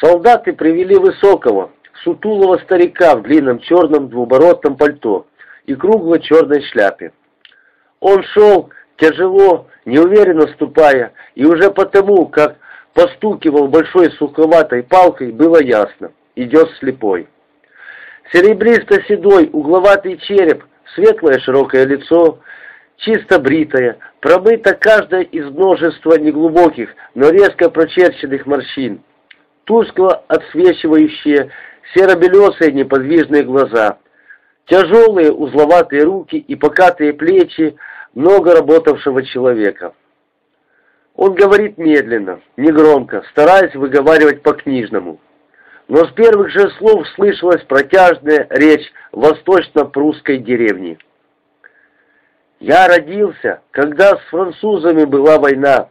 Солдаты привели высокого, сутулого старика в длинном черном двубородном пальто и круглой черной шляпе. Он шел тяжело, неуверенно ступая, и уже потому, как постукивал большой суховатой палкой, было ясно — идет слепой. Серебристо-седой угловатый череп, светлое широкое лицо, чисто бритое, промыто каждое из множества неглубоких, но резко прочерченных морщин, тускло отсвечивающие серо-белесые неподвижные глаза, тяжелые узловатые руки и покатые плечи много работавшего человека. Он говорит медленно, негромко, стараясь выговаривать по-книжному. Но с первых же слов слышалась протяжная речь восточно-прусской деревни. «Я родился, когда с французами была война.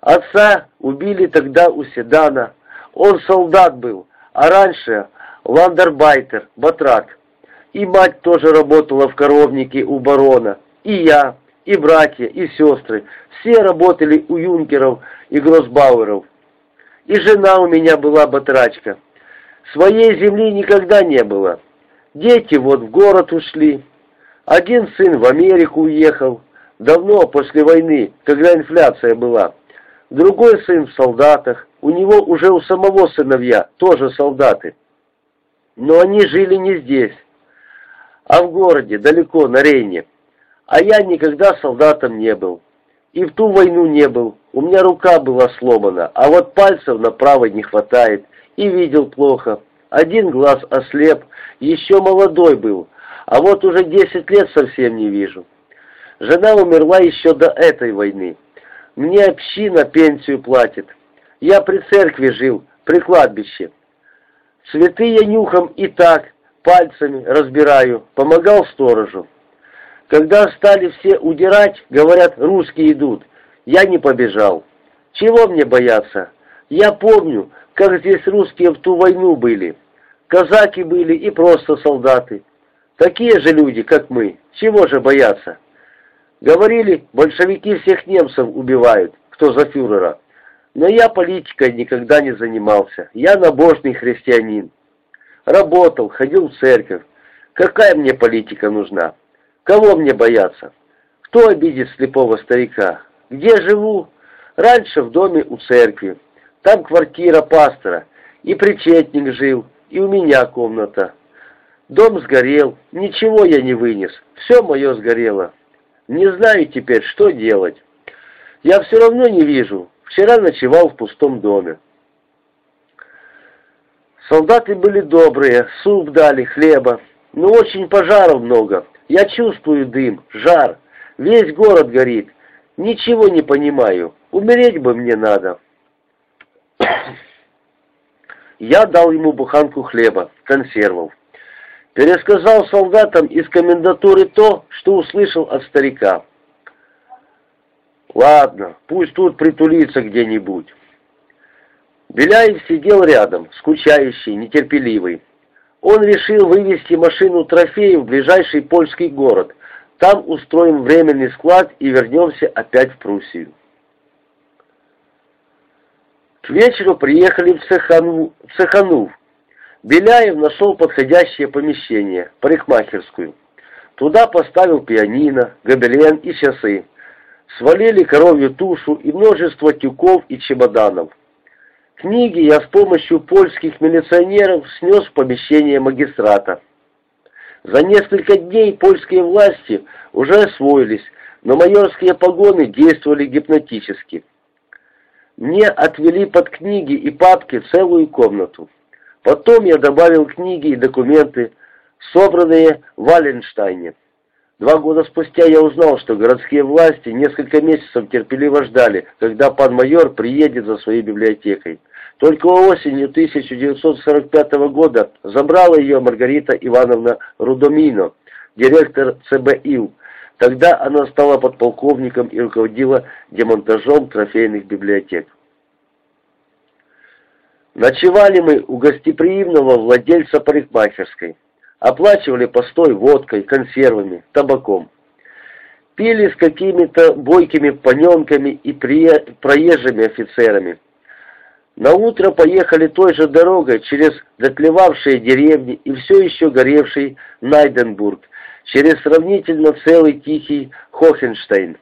Отца убили тогда у Седана. Он солдат был, а раньше ландербайтер, батрак. И мать тоже работала в коровнике у барона. И я, и братья, и сестры. Все работали у юнкеров и гроссбауэров. И жена у меня была батрачка. Своей земли никогда не было. Дети вот в город ушли. Один сын в Америку уехал. Давно, после войны, когда инфляция была. Другой сын в солдатах. У него уже у самого сыновья, тоже солдаты. Но они жили не здесь, а в городе, далеко, на Рейне. А я никогда солдатом не был. И в ту войну не был. У меня рука была сломана, а вот пальцев на правой не хватает. И видел плохо. Один глаз ослеп, еще молодой был. А вот уже десять лет совсем не вижу. Жена умерла еще до этой войны. Мне община пенсию платит. Я при церкви жил, при кладбище. Цветы я нюхом и так, пальцами разбираю, помогал сторожу. Когда стали все удирать, говорят, русские идут, я не побежал. Чего мне бояться? Я помню, как здесь русские в ту войну были. Казаки были и просто солдаты. Такие же люди, как мы. Чего же бояться? Говорили, большевики всех немцев убивают, кто за фюрера. Но я политикой никогда не занимался. Я набожный христианин. Работал, ходил в церковь. Какая мне политика нужна? Кого мне бояться? Кто обидит слепого старика? Где живу? Раньше в доме у церкви. Там квартира пастора. И причетник жил, и у меня комната. Дом сгорел, ничего я не вынес. Все мое сгорело. Не знаю теперь, что делать. Я все равно не вижу. Вчера ночевал в пустом доме. Солдаты были добрые, суп дали, хлеба. Но очень пожаров много. Я чувствую дым, жар. Весь город горит. Ничего не понимаю. Умереть бы мне надо. Я дал ему буханку хлеба, консервов. Пересказал солдатам из комендатуры то, что услышал от старика. Ладно, пусть тут притулится где-нибудь. Беляев сидел рядом, скучающий, нетерпеливый. Он решил вывести машину трофеев в ближайший польский город. Там устроим временный склад и вернемся опять в Пруссию. К вечеру приехали в Цехану, Цеханув. Беляев нашел подходящее помещение, парикмахерскую. Туда поставил пианино, гобелен и часы. Свалили коровью тушу и множество тюков и чемоданов. Книги я с помощью польских милиционеров снес в помещение магистрата. За несколько дней польские власти уже освоились, но майорские погоны действовали гипнотически. Мне отвели под книги и папки целую комнату. Потом я добавил книги и документы, собранные в Валенштайне. Два года спустя я узнал, что городские власти несколько месяцев терпеливо ждали, когда пан майор приедет за своей библиотекой. Только осенью 1945 года забрала ее Маргарита Ивановна Рудомино, директор ЦБИУ. Тогда она стала подполковником и руководила демонтажом трофейных библиотек. Ночевали мы у гостеприимного владельца парикмахерской. Оплачивали постой водкой, консервами, табаком. Пили с какими-то бойкими паненками и проезжими офицерами. На утро поехали той же дорогой через дотлевавшие деревни и все еще горевший Найденбург, через сравнительно целый тихий Хохенштейн.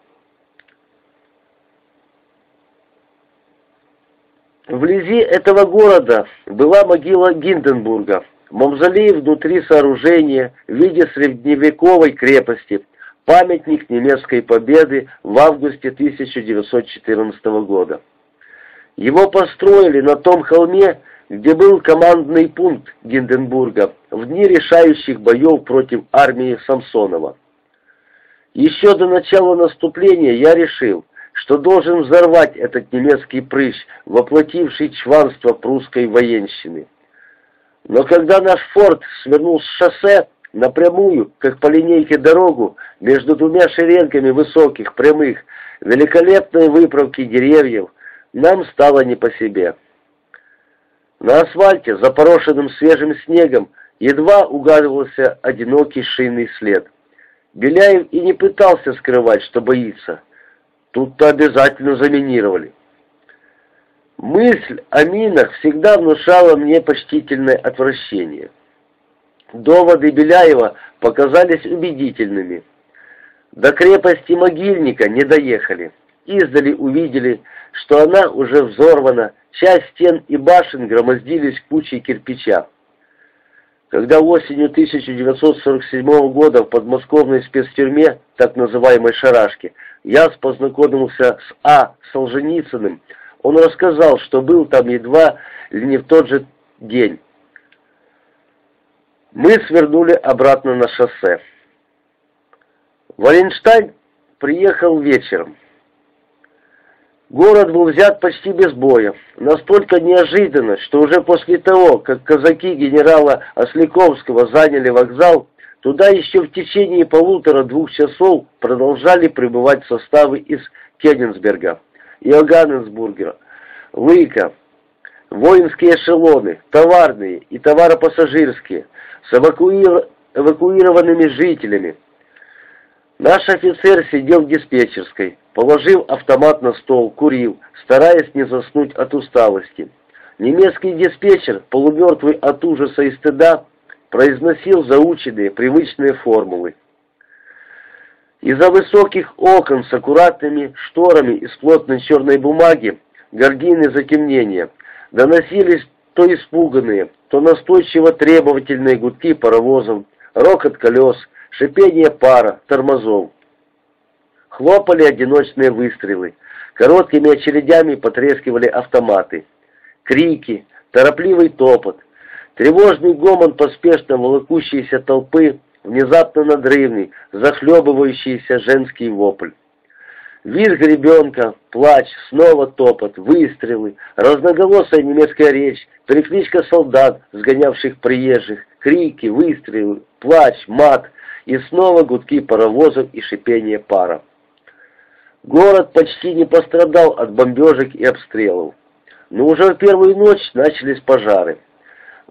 Вблизи этого города была могила Гинденбурга, мавзолей внутри сооружения в виде средневековой крепости, памятник немецкой победы в августе 1914 года. Его построили на том холме, где был командный пункт Гинденбурга в дни решающих боев против армии Самсонова. Еще до начала наступления я решил, что должен взорвать этот немецкий прыщ, воплотивший чванство прусской военщины. Но когда наш форт свернул с шоссе напрямую, как по линейке дорогу, между двумя шеренгами высоких, прямых, великолепной выправки деревьев, нам стало не по себе. На асфальте, запорошенным свежим снегом, едва угадывался одинокий шийный след. Беляев и не пытался скрывать, что боится. Тут-то обязательно заминировали. Мысль о минах всегда внушала мне почтительное отвращение. Доводы Беляева показались убедительными. До крепости Могильника не доехали. Издали увидели, что она уже взорвана, часть стен и башен громоздились кучей кирпича. Когда осенью 1947 года в подмосковной спецтюрьме, так называемой «Шарашке», я познакомился с А. Солженицыным, он рассказал, что был там едва ли не в тот же день. Мы свернули обратно на шоссе. Валенштайн приехал вечером. Город был взят почти без боя, настолько неожиданно, что уже после того, как казаки генерала Осляковского заняли вокзал, туда еще в течение полутора-двух часов продолжали прибывать составы из Кенигсберга, Иоганнесбурга, Лыка, воинские эшелоны, товарные и товаропассажирские, с эвакуированными жителями. Наш офицер сидел в диспетчерской, Положив автомат на стол, курил, стараясь не заснуть от усталости. Немецкий диспетчер, полумертвый от ужаса и стыда, произносил заученные, привычные формулы. Из-за высоких окон с аккуратными шторами из плотной черной бумаги, гордины затемнения, доносились то испуганные, то настойчиво требовательные гудки паровозов, рокот колес, шипение пара, тормозов. Хлопали одиночные выстрелы. Короткими очередями потрескивали автоматы. Крики, торопливый топот. Тревожный гомон поспешно волокущейся толпы, внезапно надрывный, захлебывающийся женский вопль. Визг ребенка, плач, снова топот, выстрелы, разноголосая немецкая речь, перекличка солдат, сгонявших приезжих, крики, выстрелы, плач, мат и снова гудки паровозов и шипение пара. Город почти не пострадал от бомбежек и обстрелов. Но уже в первую ночь начались пожары.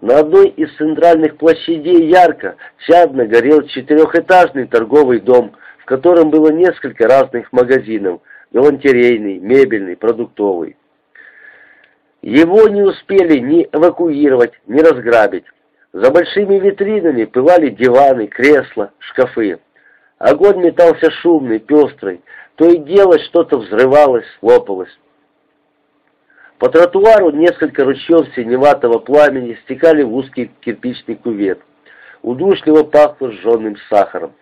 На одной из центральных площадей ярко, чадно горел четырехэтажный торговый дом, в котором было несколько разных магазинов, галантерейный, мебельный, продуктовый. Его не успели ни эвакуировать, ни разграбить. За большими витринами пылали диваны, кресла, шкафы. Огонь метался шумный, пестрый, то и дело что-то взрывалось, лопалось. По тротуару несколько ручьев синеватого пламени стекали в узкий кирпичный кувет. Удушливо пахло сжженным сахаром.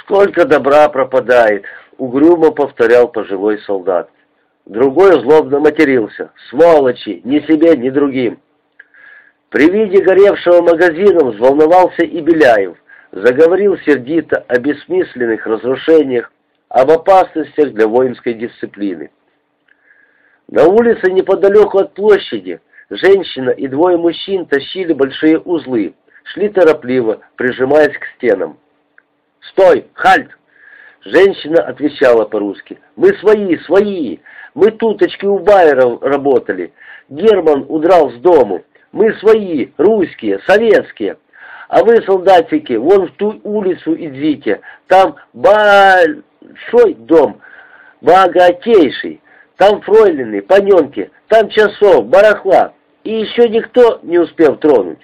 «Сколько добра пропадает!» — угрюмо повторял пожилой солдат. Другой злобно матерился. «Сволочи! Ни себе, ни другим!» При виде горевшего магазина взволновался и Беляев заговорил сердито о бессмысленных разрушениях, об опасностях для воинской дисциплины. На улице неподалеку от площади женщина и двое мужчин тащили большие узлы, шли торопливо, прижимаясь к стенам. «Стой! Хальт!» Женщина отвечала по-русски. «Мы свои, свои! Мы туточки у Байера работали. Герман удрал с дому. Мы свои, русские, советские. А вы, солдатики, вон в ту улицу идите, там большой дом, богатейший. Там фройлины, паненки, там часов, барахла, и еще никто не успел тронуть.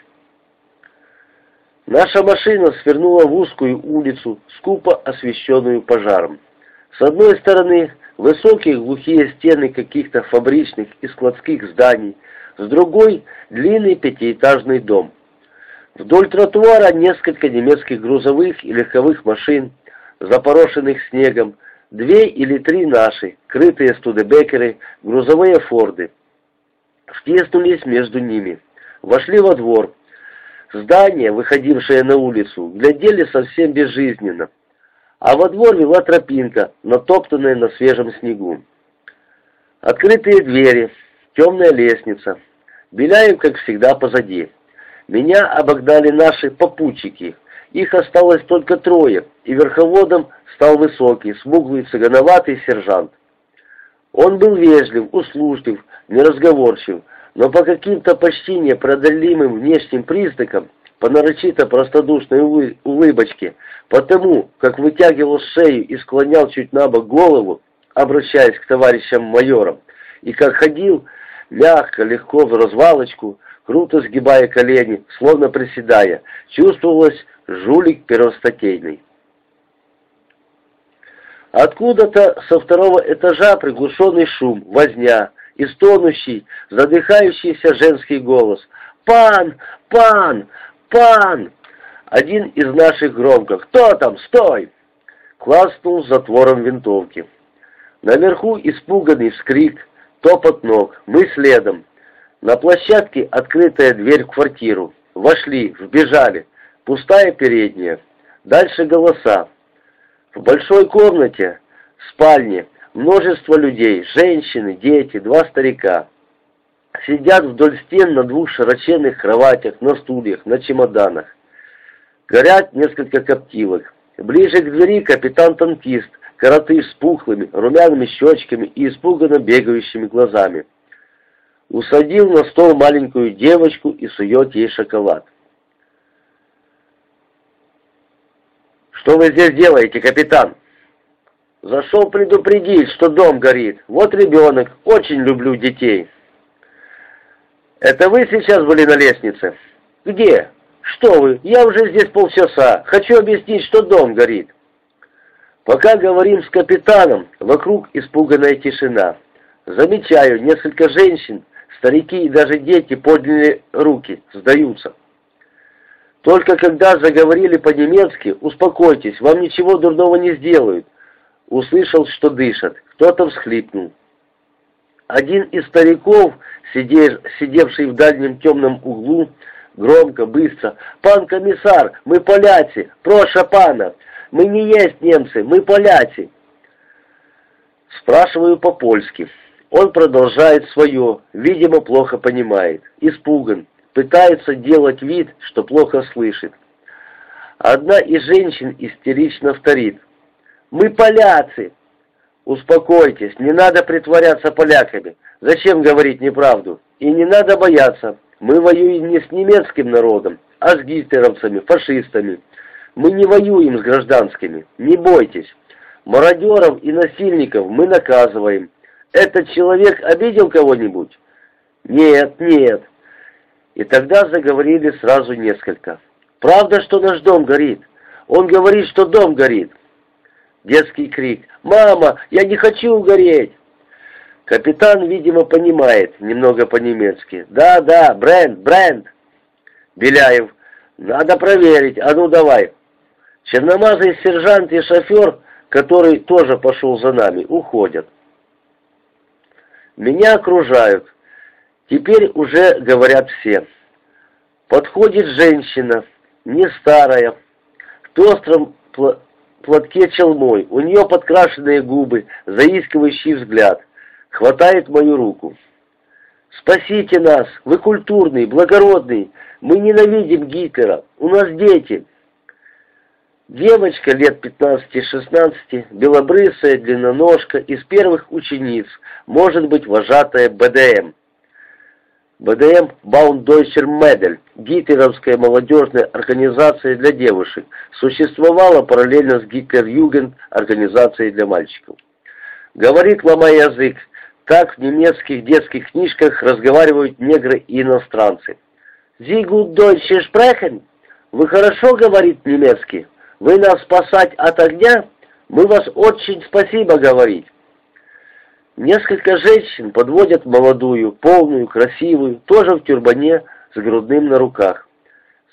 Наша машина свернула в узкую улицу, скупо освещенную пожаром. С одной стороны высокие глухие стены каких-то фабричных и складских зданий, с другой — длинный пятиэтажный дом. Вдоль тротуара несколько немецких грузовых и легковых машин, запорошенных снегом, две или три наши, крытые студебекеры, грузовые форды. Втеснулись между ними. Вошли во двор, Здания, выходившие на улицу, глядели совсем безжизненно, а во двор вела тропинка, натоптанная на свежем снегу. Открытые двери, темная лестница. Беляев, как всегда, позади. Меня обогнали наши попутчики. Их осталось только трое, и верховодом стал высокий, смуглый, цыгановатый сержант. Он был вежлив, услужлив, неразговорчив, но по каким-то почти непродалимым внешним признакам, по нарочито простодушной улыбочке, потому как вытягивал шею и склонял чуть на бок голову, обращаясь к товарищам майорам, и как ходил, мягко, легко в развалочку, круто сгибая колени, словно приседая, чувствовалось жулик первостатейный. Откуда-то со второго этажа приглушенный шум, возня, и стонущий, задыхающийся женский голос. «Пан! Пан! Пан!» Один из наших громко. «Кто там? Стой!» Класнул затвором винтовки. Наверху испуганный вскрик, топот ног, мы следом. На площадке открытая дверь в квартиру. Вошли, вбежали. Пустая передняя. Дальше голоса. В большой комнате, спальне, Множество людей, женщины, дети, два старика. Сидят вдоль стен на двух широченных кроватях, на стульях, на чемоданах. Горят несколько коптилок. Ближе к двери капитан-танкист, коротыш с пухлыми, румяными щечками и испуганно бегающими глазами. Усадил на стол маленькую девочку и сует ей шоколад. «Что вы здесь делаете, капитан?» Зашел предупредить, что дом горит. Вот ребенок. Очень люблю детей. Это вы сейчас были на лестнице? Где? Что вы? Я уже здесь полчаса. Хочу объяснить, что дом горит. Пока говорим с капитаном, вокруг испуганная тишина. Замечаю, несколько женщин, старики и даже дети подняли руки, сдаются. Только когда заговорили по-немецки, успокойтесь, вам ничего дурного не сделают. Услышал, что дышат. Кто-то всхлипнул. Один из стариков, сидевший в дальнем темном углу, громко, быстро. «Пан комиссар, мы поляцы! Проша пана! Мы не есть немцы, мы поляцы!» Спрашиваю по-польски. Он продолжает свое, видимо, плохо понимает, испуган, пытается делать вид, что плохо слышит. Одна из женщин истерично вторит. Мы поляцы. Успокойтесь, не надо притворяться поляками. Зачем говорить неправду? И не надо бояться. Мы воюем не с немецким народом, а с гитлеровцами, фашистами. Мы не воюем с гражданскими. Не бойтесь. Мародеров и насильников мы наказываем. Этот человек обидел кого-нибудь? Нет, нет. И тогда заговорили сразу несколько. Правда, что наш дом горит? Он говорит, что дом горит. Детский крик «Мама, я не хочу угореть!» Капитан, видимо, понимает немного по-немецки. «Да, да, бренд, бренд!» Беляев «Надо проверить, а ну давай!» Черномазый сержант и шофер, который тоже пошел за нами, уходят. Меня окружают. Теперь уже говорят все. Подходит женщина, не старая, в пестром платке челмой, у нее подкрашенные губы, заискивающий взгляд. Хватает мою руку. «Спасите нас! Вы культурный, благородный! Мы ненавидим Гитлера! У нас дети!» Девочка лет 15-16, белобрысая, длинноножка, из первых учениц, может быть вожатая БДМ. БДМ Баундойчер Медель, гитлеровская молодежная организация для девушек, существовала параллельно с Гитлер-Югенд, организацией для мальчиков. Говорит, ломая язык, Так в немецких детских книжках разговаривают негры и иностранцы. «Sie gut Deutsche sprechen?» «Вы хорошо говорит немецкий? Вы нас спасать от огня? Мы вас очень спасибо говорить». Несколько женщин подводят молодую, полную, красивую, тоже в тюрбане, с грудным на руках.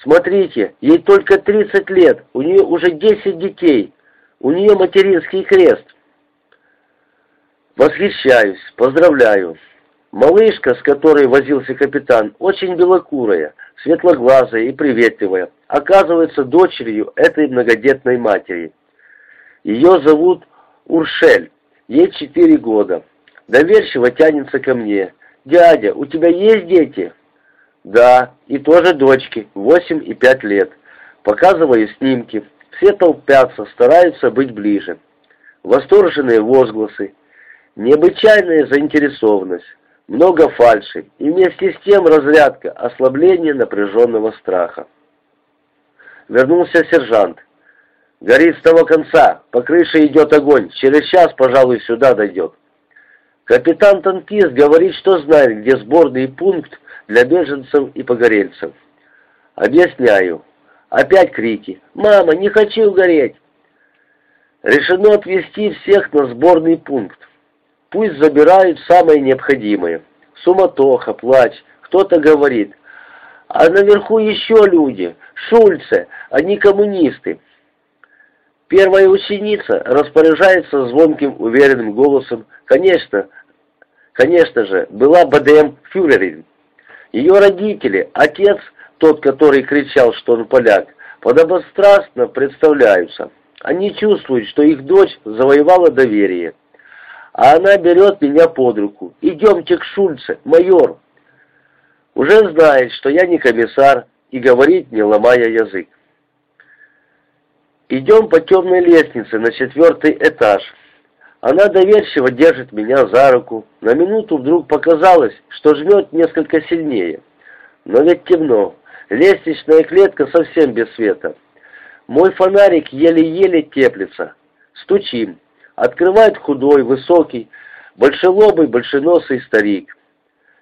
Смотрите, ей только 30 лет, у нее уже 10 детей, у нее материнский крест. Восхищаюсь, поздравляю. Малышка, с которой возился капитан, очень белокурая, светлоглазая и приветливая, оказывается дочерью этой многодетной матери. Ее зовут Уршель, ей четыре года. Доверчиво тянется ко мне. «Дядя, у тебя есть дети?» «Да, и тоже дочки, восемь и пять лет. Показываю снимки. Все толпятся, стараются быть ближе. Восторженные возгласы, необычайная заинтересованность, много фальши и вместе с тем разрядка, ослабление напряженного страха. Вернулся сержант. «Горит с того конца, по крыше идет огонь, через час, пожалуй, сюда дойдет». Капитан-танкист говорит, что знает, где сборный пункт для беженцев и погорельцев. Объясняю. Опять крики. «Мама, не хочу гореть!» Решено отвезти всех на сборный пункт. Пусть забирают самое необходимое. Суматоха, плач, кто-то говорит. А наверху еще люди, Шульцы, они коммунисты. Первая ученица распоряжается звонким, уверенным голосом. Конечно, конечно же, была БДМ фюрерин. Ее родители, отец, тот, который кричал, что он поляк, подобострастно представляются. Они чувствуют, что их дочь завоевала доверие. А она берет меня под руку. «Идемте к Шульце, майор!» Уже знает, что я не комиссар, и говорит, не ломая язык. Идем по темной лестнице на четвертый этаж. Она доверчиво держит меня за руку. На минуту вдруг показалось, что жмет несколько сильнее. Но ведь темно. Лестничная клетка совсем без света. Мой фонарик еле-еле теплится. Стучим. Открывает худой, высокий, большелобый, большеносый старик.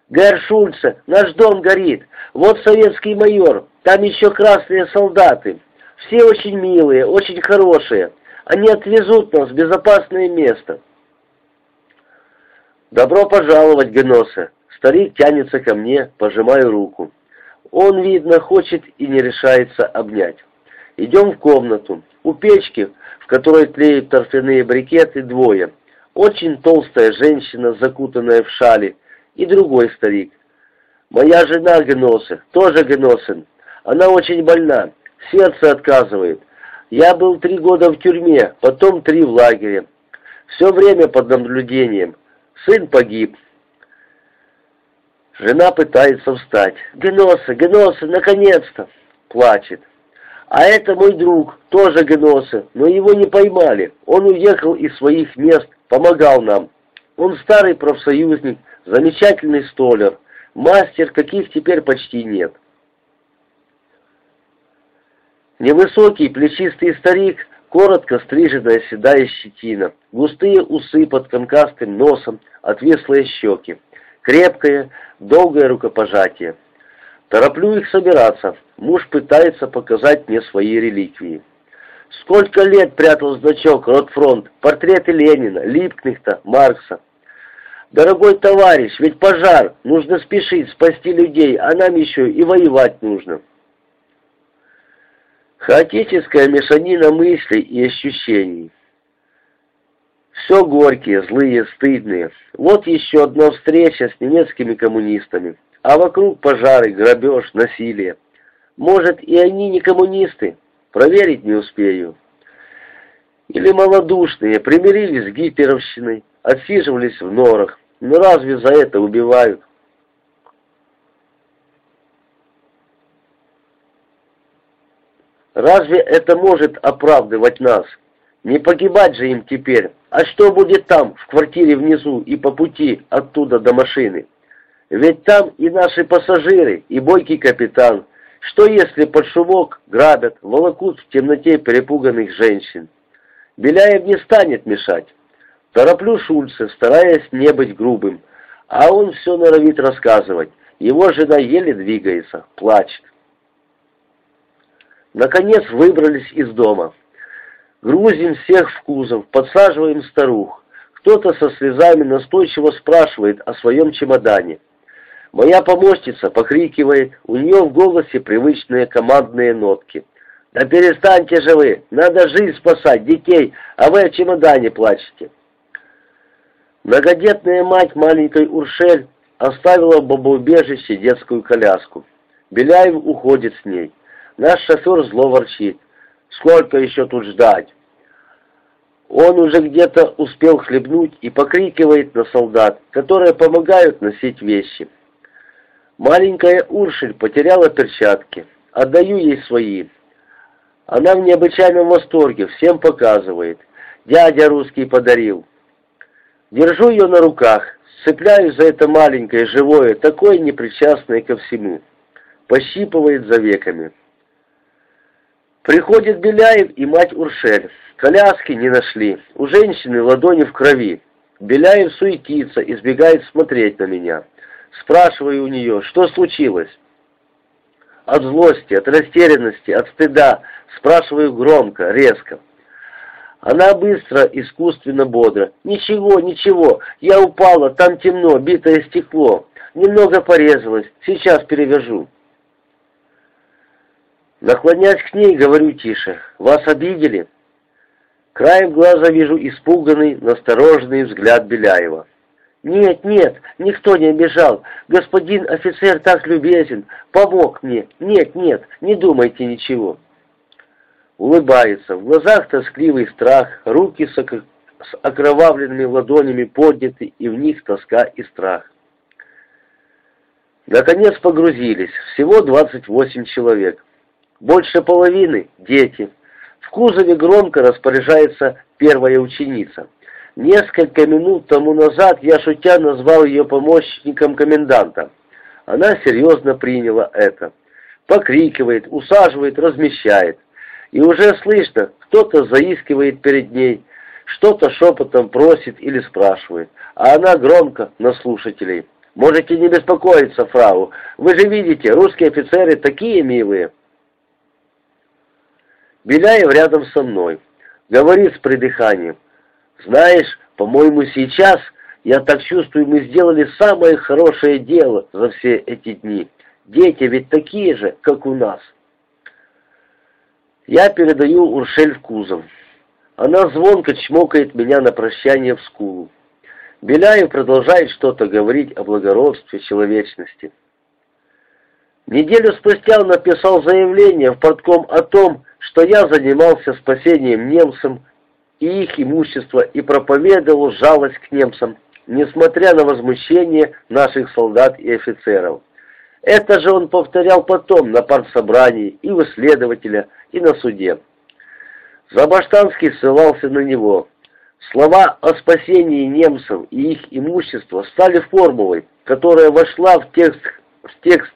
«Гэр Шульце, наш дом горит. Вот советский майор. Там еще красные солдаты. Все очень милые, очень хорошие. Они отвезут нас в безопасное место». «Добро пожаловать, Геноса!» Старик тянется ко мне, пожимаю руку. Он, видно, хочет и не решается обнять. Идем в комнату. У печки, в которой тлеют торфяные брикеты, двое. Очень толстая женщина, закутанная в шали, и другой старик. Моя жена Геноса, тоже Геносен. Она очень больна, сердце отказывает. Я был три года в тюрьме, потом три в лагере. Все время под наблюдением. Сын погиб. Жена пытается встать. «Геноса, Геноса, наконец-то!» Плачет. А это мой друг, тоже Геноса, но его не поймали. Он уехал из своих мест, помогал нам. Он старый профсоюзник, замечательный столер, мастер, каких теперь почти нет. Невысокий, плечистый старик, коротко стриженная седая щетина, густые усы под конкастым носом, отвислые щеки, крепкое, долгое рукопожатие. Тороплю их собираться. Муж пытается показать мне свои реликвии. Сколько лет прятал значок Ротфронт, портреты Ленина, Липкнехта, Маркса. Дорогой товарищ, ведь пожар, нужно спешить, спасти людей, а нам еще и воевать нужно. Хаотическая мешанина мыслей и ощущений. Все горькие, злые, стыдные. Вот еще одна встреча с немецкими коммунистами а вокруг пожары, грабеж, насилие. Может, и они не коммунисты? Проверить не успею. Или малодушные, примирились с гитлеровщиной, отсиживались в норах. Но разве за это убивают? Разве это может оправдывать нас? Не погибать же им теперь. А что будет там, в квартире внизу и по пути оттуда до машины? Ведь там и наши пассажиры, и бойкий капитан. Что если под шумок грабят, волокут в темноте перепуганных женщин? Беляев не станет мешать. Тороплю Шульца, стараясь не быть грубым, а он все норовит рассказывать. Его жена еле двигается, плачет. Наконец выбрались из дома. Грузим всех в кузов, подсаживаем старух. Кто-то со слезами настойчиво спрашивает о своем чемодане. Моя помощница покрикивает, у нее в голосе привычные командные нотки. «Да перестаньте же вы! Надо жизнь спасать, детей, а вы о чемодане плачете!» Многодетная мать маленькой Уршель оставила в бомбоубежище детскую коляску. Беляев уходит с ней. Наш шофер зло ворчит. Сколько еще тут ждать? Он уже где-то успел хлебнуть и покрикивает на солдат, которые помогают носить вещи. Маленькая Уршель потеряла перчатки. Отдаю ей свои. Она в необычайном восторге, всем показывает. Дядя русский подарил. Держу ее на руках, цепляюсь за это маленькое, живое, такое непричастное ко всему. Пощипывает за веками. Приходит Беляев и мать Уршель. Коляски не нашли. У женщины ладони в крови. Беляев суетится, избегает смотреть на меня. Спрашиваю у нее, что случилось? От злости, от растерянности, от стыда. Спрашиваю громко, резко. Она быстро, искусственно бодро. «Ничего, ничего, я упала, там темно, битое стекло. Немного порезалась, сейчас перевяжу». Наклонясь к ней, говорю тише. «Вас обидели?» Краем глаза вижу испуганный, настороженный взгляд Беляева. «Нет, нет, никто не обижал. Господин офицер так любезен, помог мне. Нет, нет, не думайте ничего». Улыбается, в глазах тоскливый страх, руки с, с окровавленными ладонями подняты, и в них тоска и страх. Наконец погрузились, всего 28 человек. Больше половины – дети. В кузове громко распоряжается первая ученица. Несколько минут тому назад я шутя назвал ее помощником коменданта. Она серьезно приняла это. Покрикивает, усаживает, размещает. И уже слышно, кто-то заискивает перед ней, что-то шепотом просит или спрашивает, а она громко на слушателей. «Можете не беспокоиться, фрау, вы же видите, русские офицеры такие милые». Беляев рядом со мной. Говорит с придыханием. Знаешь, по-моему, сейчас, я так чувствую, мы сделали самое хорошее дело за все эти дни. Дети ведь такие же, как у нас. Я передаю Уршель в кузов. Она звонко чмокает меня на прощание в скулу. Беляев продолжает что-то говорить о благородстве, человечности. Неделю спустя он написал заявление в портком о том, что я занимался спасением немцам и их имущества и проповедовал жалость к немцам, несмотря на возмущение наших солдат и офицеров. Это же он повторял потом на партсобрании и у следователя, и на суде. Забаштанский ссылался на него. Слова о спасении немцев и их имущества стали формулой, которая вошла в текст, в текст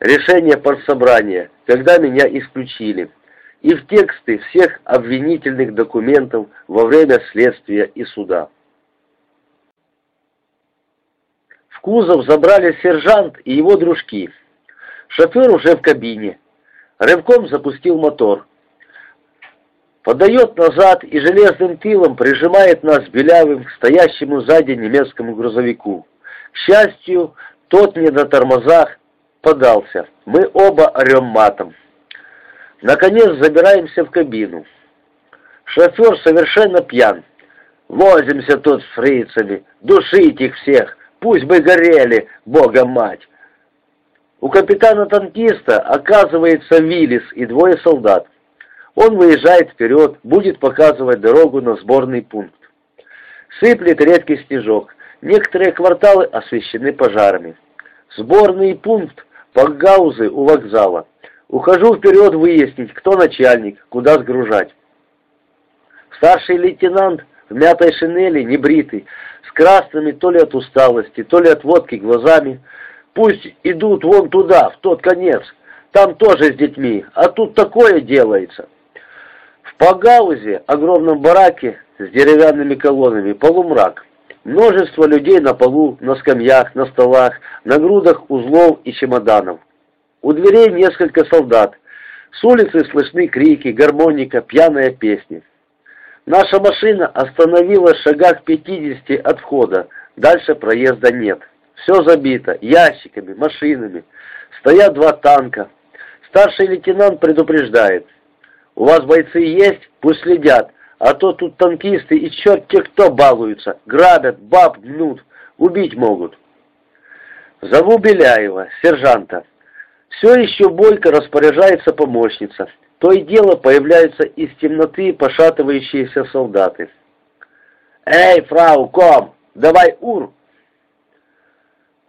решения партсобрания, когда меня исключили, и в тексты всех обвинительных документов во время следствия и суда. В кузов забрали сержант и его дружки. Шофер уже в кабине. Рывком запустил мотор. Подает назад и железным тылом прижимает нас белявым к стоящему сзади немецкому грузовику. К счастью, тот не на тормозах подался. Мы оба орем матом. Наконец забираемся в кабину. Шофер совершенно пьян. Возимся тут с фрицами, душить их всех, пусть бы горели, бога мать. У капитана-танкиста оказывается Виллис и двое солдат. Он выезжает вперед, будет показывать дорогу на сборный пункт. Сыплет редкий снежок. Некоторые кварталы освещены пожарами. Сборный пункт Пакгаузы у вокзала. Ухожу вперед выяснить, кто начальник, куда сгружать. Старший лейтенант в мятой шинели, небритый, с красными то ли от усталости, то ли от водки глазами. Пусть идут вон туда, в тот конец. Там тоже с детьми, а тут такое делается. В Пагаузе, огромном бараке, с деревянными колоннами, полумрак. Множество людей на полу, на скамьях, на столах, на грудах узлов и чемоданов. У дверей несколько солдат. С улицы слышны крики, гармоника, пьяная песня. Наша машина остановилась в шагах 50 от входа. Дальше проезда нет. Все забито ящиками, машинами. Стоят два танка. Старший лейтенант предупреждает. У вас бойцы есть? Пусть следят. А то тут танкисты и черт те кто балуются. Грабят, баб гнут. Убить могут. Зову Беляева, сержанта. Все еще бойко распоряжается помощница. То и дело появляются из темноты пошатывающиеся солдаты. «Эй, фрау, ком, давай ур!»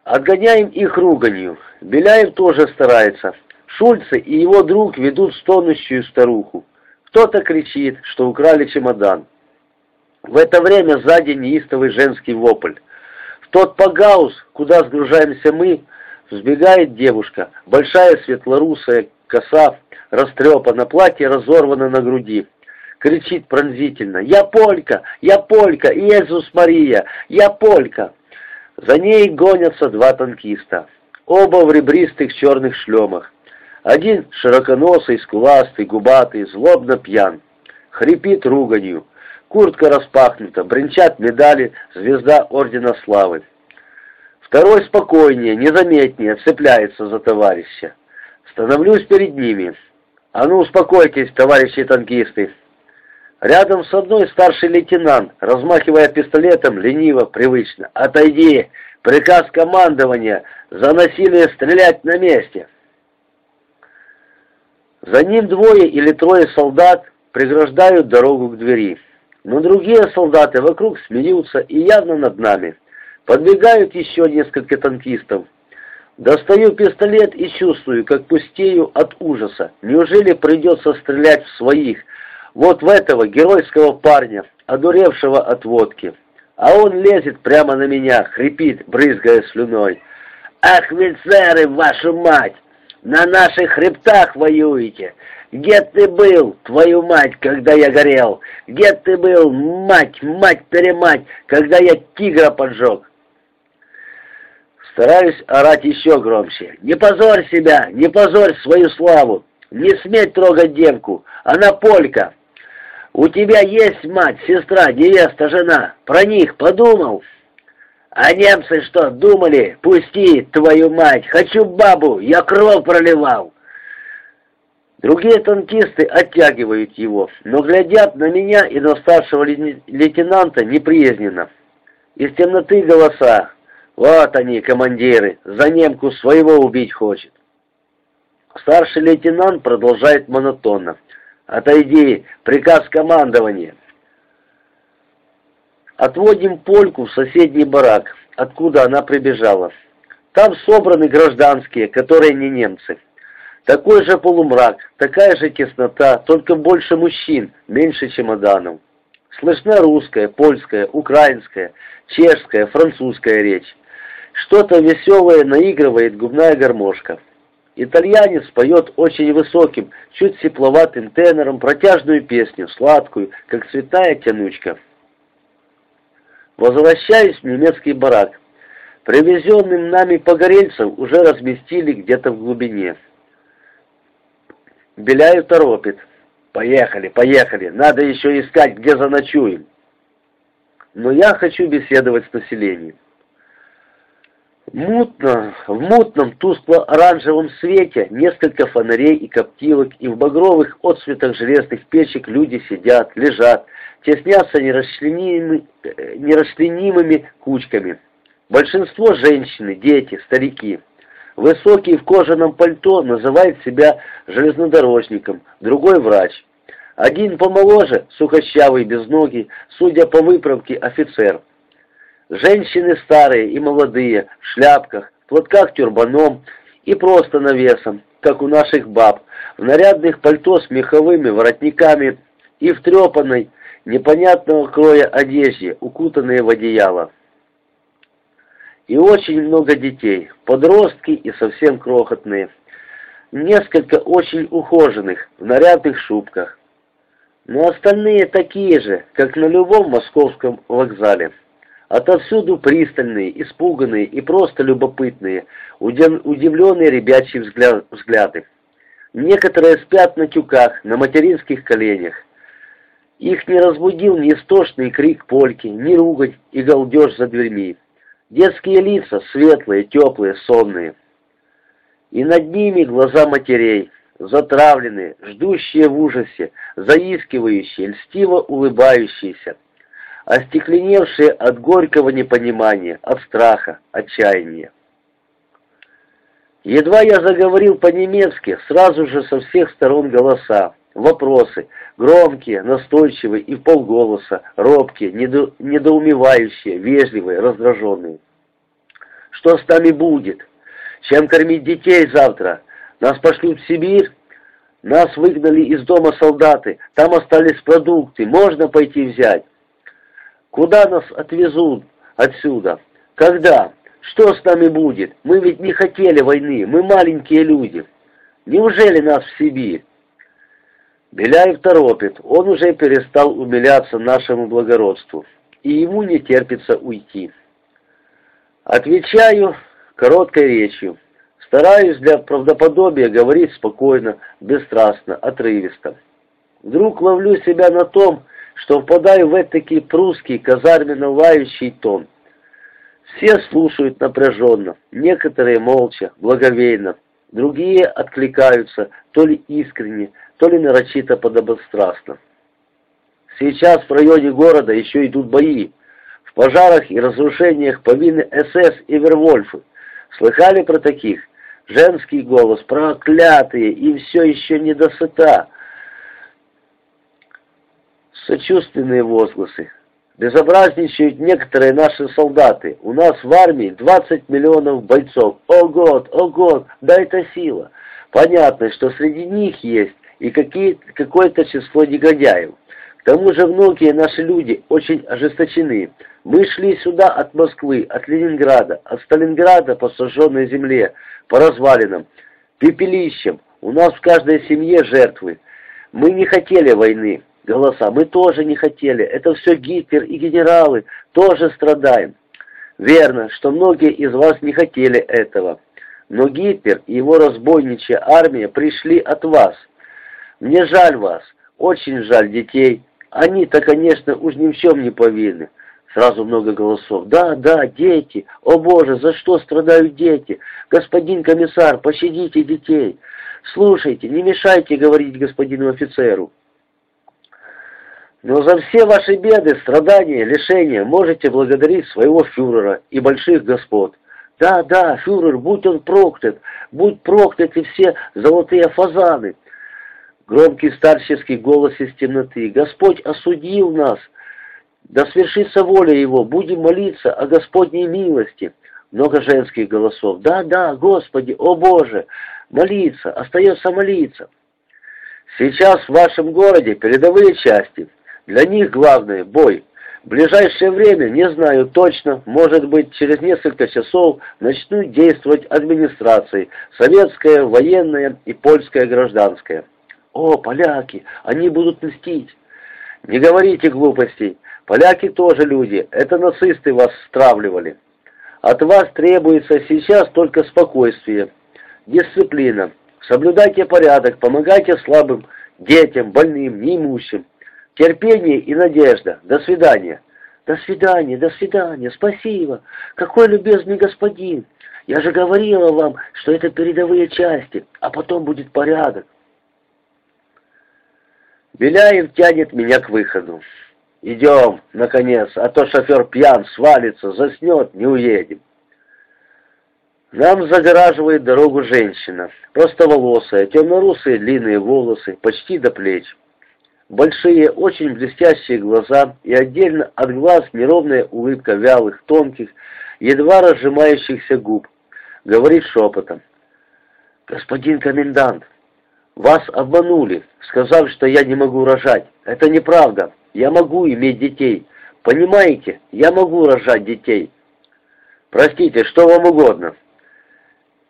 Отгоняем их руганью. Беляев тоже старается. Шульце и его друг ведут стонущую старуху. Кто-то кричит, что украли чемодан. В это время сзади неистовый женский вопль. В тот погаус, куда сгружаемся мы, взбегает девушка, большая светлорусая коса, растрепана, платье разорвано на груди. Кричит пронзительно «Я полька! Я полька! Иисус Мария! Я полька!» За ней гонятся два танкиста, оба в ребристых черных шлемах. Один широконосый, скуластый, губатый, злобно пьян. Хрипит руганью. Куртка распахнута, бренчат медали, звезда Ордена Славы. Второй спокойнее, незаметнее, цепляется за товарища. Становлюсь перед ними. А ну, успокойтесь, товарищи танкисты. Рядом с одной старший лейтенант, размахивая пистолетом, лениво, привычно. «Отойди! Приказ командования! За насилие стрелять на месте!» За ним двое или трое солдат преграждают дорогу к двери. Но другие солдаты вокруг смеются и явно над нами. Подбегают еще несколько танкистов. Достаю пистолет и чувствую, как пустею от ужаса. Неужели придется стрелять в своих? Вот в этого геройского парня, одуревшего от водки. А он лезет прямо на меня, хрипит, брызгая слюной. «Ах, офицеры, вашу мать! На наших хребтах воюете. Где ты был, твою мать, когда я горел? Где ты был, мать, мать-перемать, когда я тигра поджег? Стараюсь орать еще громче. Не позорь себя, не позорь свою славу. Не сметь трогать девку, она полька. У тебя есть мать, сестра, невеста, жена. Про них подумал?» А немцы что, думали? Пусти, твою мать! Хочу бабу! Я кровь проливал!» Другие танкисты оттягивают его, но глядят на меня и на старшего лейтенанта неприязненно. Из темноты голоса. Вот они, командиры, за немку своего убить хочет. Старший лейтенант продолжает монотонно. «Отойди, приказ командования». Отводим Польку в соседний барак, откуда она прибежала. Там собраны гражданские, которые не немцы. Такой же полумрак, такая же теснота, только больше мужчин, меньше чемоданов. Слышна русская, польская, украинская, чешская, французская речь. Что-то веселое наигрывает губная гармошка. Итальянец поет очень высоким, чуть сепловатым тенором протяжную песню, сладкую, как цветная тянучка. Возвращаюсь в немецкий барак. Привезенным нами погорельцев уже разместили где-то в глубине. Беляев торопит. «Поехали, поехали, надо еще искать, где заночуем». Но я хочу беседовать с населением. Мутно, в мутном, тускло-оранжевом свете несколько фонарей и коптилок, и в багровых отсветах железных печек люди сидят, лежат, теснятся нерасчленимыми, э, нерасчленимыми кучками. Большинство женщины, дети, старики. Высокий в кожаном пальто называет себя железнодорожником, другой врач. Один помоложе, сухощавый, без ноги, судя по выправке, офицер. Женщины старые и молодые, в шляпках, в платках тюрбаном и просто навесом, как у наших баб, в нарядных пальто с меховыми воротниками и в трепанной, непонятного кроя одежде, укутанные в одеяло. И очень много детей, подростки и совсем крохотные. Несколько очень ухоженных, в нарядных шубках. но остальные такие же, как на любом московском вокзале. Отовсюду пристальные, испуганные и просто любопытные, удивленные ребячьи взгляды. Некоторые спят на тюках, на материнских коленях. Их не разбудил ни истошный крик польки, ни ругань и галдеж за дверьми. Детские лица светлые, теплые, сонные. И над ними глаза матерей, затравленные, ждущие в ужасе, заискивающие, льстиво улыбающиеся, остекленевшие от горького непонимания, от страха, отчаяния. Едва я заговорил по-немецки, сразу же со всех сторон голоса, вопросы, громкие, настойчивые и в полголоса, робкие, недо, недоумевающие, вежливые, раздраженные. Что с нами будет? Чем кормить детей завтра? Нас пошлют в Сибирь? Нас выгнали из дома солдаты, там остались продукты, можно пойти взять. Куда нас отвезут отсюда? Когда? Что с нами будет? Мы ведь не хотели войны, мы маленькие люди. Неужели нас в Сибирь? Беляев торопит, он уже перестал умиляться нашему благородству, и ему не терпится уйти. Отвечаю короткой речью. Стараюсь для правдоподобия говорить спокойно, бесстрастно, отрывисто. Вдруг ловлю себя на том, что впадаю в этакий прусский казарменно лающий тон. Все слушают напряженно, некоторые молча, благовейно, другие откликаются то ли искренне, то ли нарочито подобострастно. Сейчас в районе города еще идут бои. В пожарах и разрушениях повинны СС и Вервольфы. Слыхали про таких? Женский голос, проклятые, им все еще не досыта. Сочувственные возгласы. Безобразничают некоторые наши солдаты. У нас в армии 20 миллионов бойцов. О год, о год, да это сила. Понятно, что среди них есть и какое-то число негодяев. К тому же многие наши люди очень ожесточены. Мы шли сюда от Москвы, от Ленинграда, от Сталинграда по сожженной земле, по развалинам, пепелищам. У нас в каждой семье жертвы. Мы не хотели войны. Голоса, мы тоже не хотели. Это все Гитлер и генералы. Тоже страдаем. Верно, что многие из вас не хотели этого. Но Гитлер и его разбойничья армия пришли от вас. Мне жаль вас, очень жаль детей. Они-то, конечно, уж ни в чем не повинны. Сразу много голосов. «Да, да, дети! О Боже, за что страдают дети? Господин комиссар, пощадите детей! Слушайте, не мешайте говорить господину офицеру!» Но за все ваши беды, страдания, лишения можете благодарить своего фюрера и больших господ. Да, да, фюрер, будь он проклят, будь прокляты все золотые фазаны. Громкий старческий голос из темноты. Господь осудил нас, да свершится воля Его, будем молиться о Господней милости. Много женских голосов. Да, да, Господи, о Боже, молиться, остается молиться. Сейчас в вашем городе передовые части. Для них главное – бой. В ближайшее время, не знаю точно, может быть, через несколько часов начнут действовать администрации, советская, военная и польская гражданская. О, поляки, они будут мстить. Не говорите глупостей. Поляки тоже люди, это нацисты вас стравливали. От вас требуется сейчас только спокойствие, дисциплина. Соблюдайте порядок, помогайте слабым, детям, больным, неимущим. Терпение и надежда. До свидания. До свидания, до свидания, спасибо. Какой любезный господин. Я же говорила вам, что это передовые части, а потом будет порядок. Беляев тянет меня к выходу. «Идем, наконец, а то шофер пьян, свалится, заснет, не уедем». Нам загораживает дорогу женщина, простоволосая, темно-русые длинные волосы, почти до плеч. Большие, очень блестящие глаза и отдельно от глаз неровная улыбка вялых, тонких, едва разжимающихся губ. Говорит шепотом. «Господин комендант, вас обманули, сказав, что я не могу рожать. Это неправда. Я могу иметь детей. Понимаете, я могу рожать детей. Простите, что вам угодно.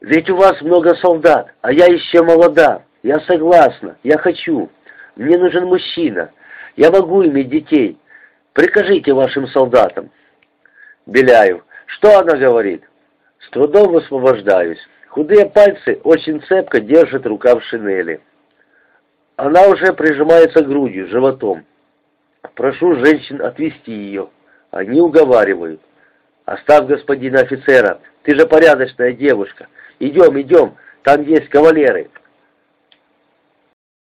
Ведь у вас много солдат, а я еще молода. Я согласна, я хочу. Мне нужен мужчина. Я могу иметь детей. Прикажите вашим солдатам. Беляев. Что она говорит? С трудом высвобождаюсь. Худые пальцы очень цепко держат рукав шинели. Она уже прижимается грудью, животом. Прошу женщин отвести ее. Они уговаривают. Оставь господина офицера. Ты же порядочная девушка. Идем, идем. Там есть кавалеры.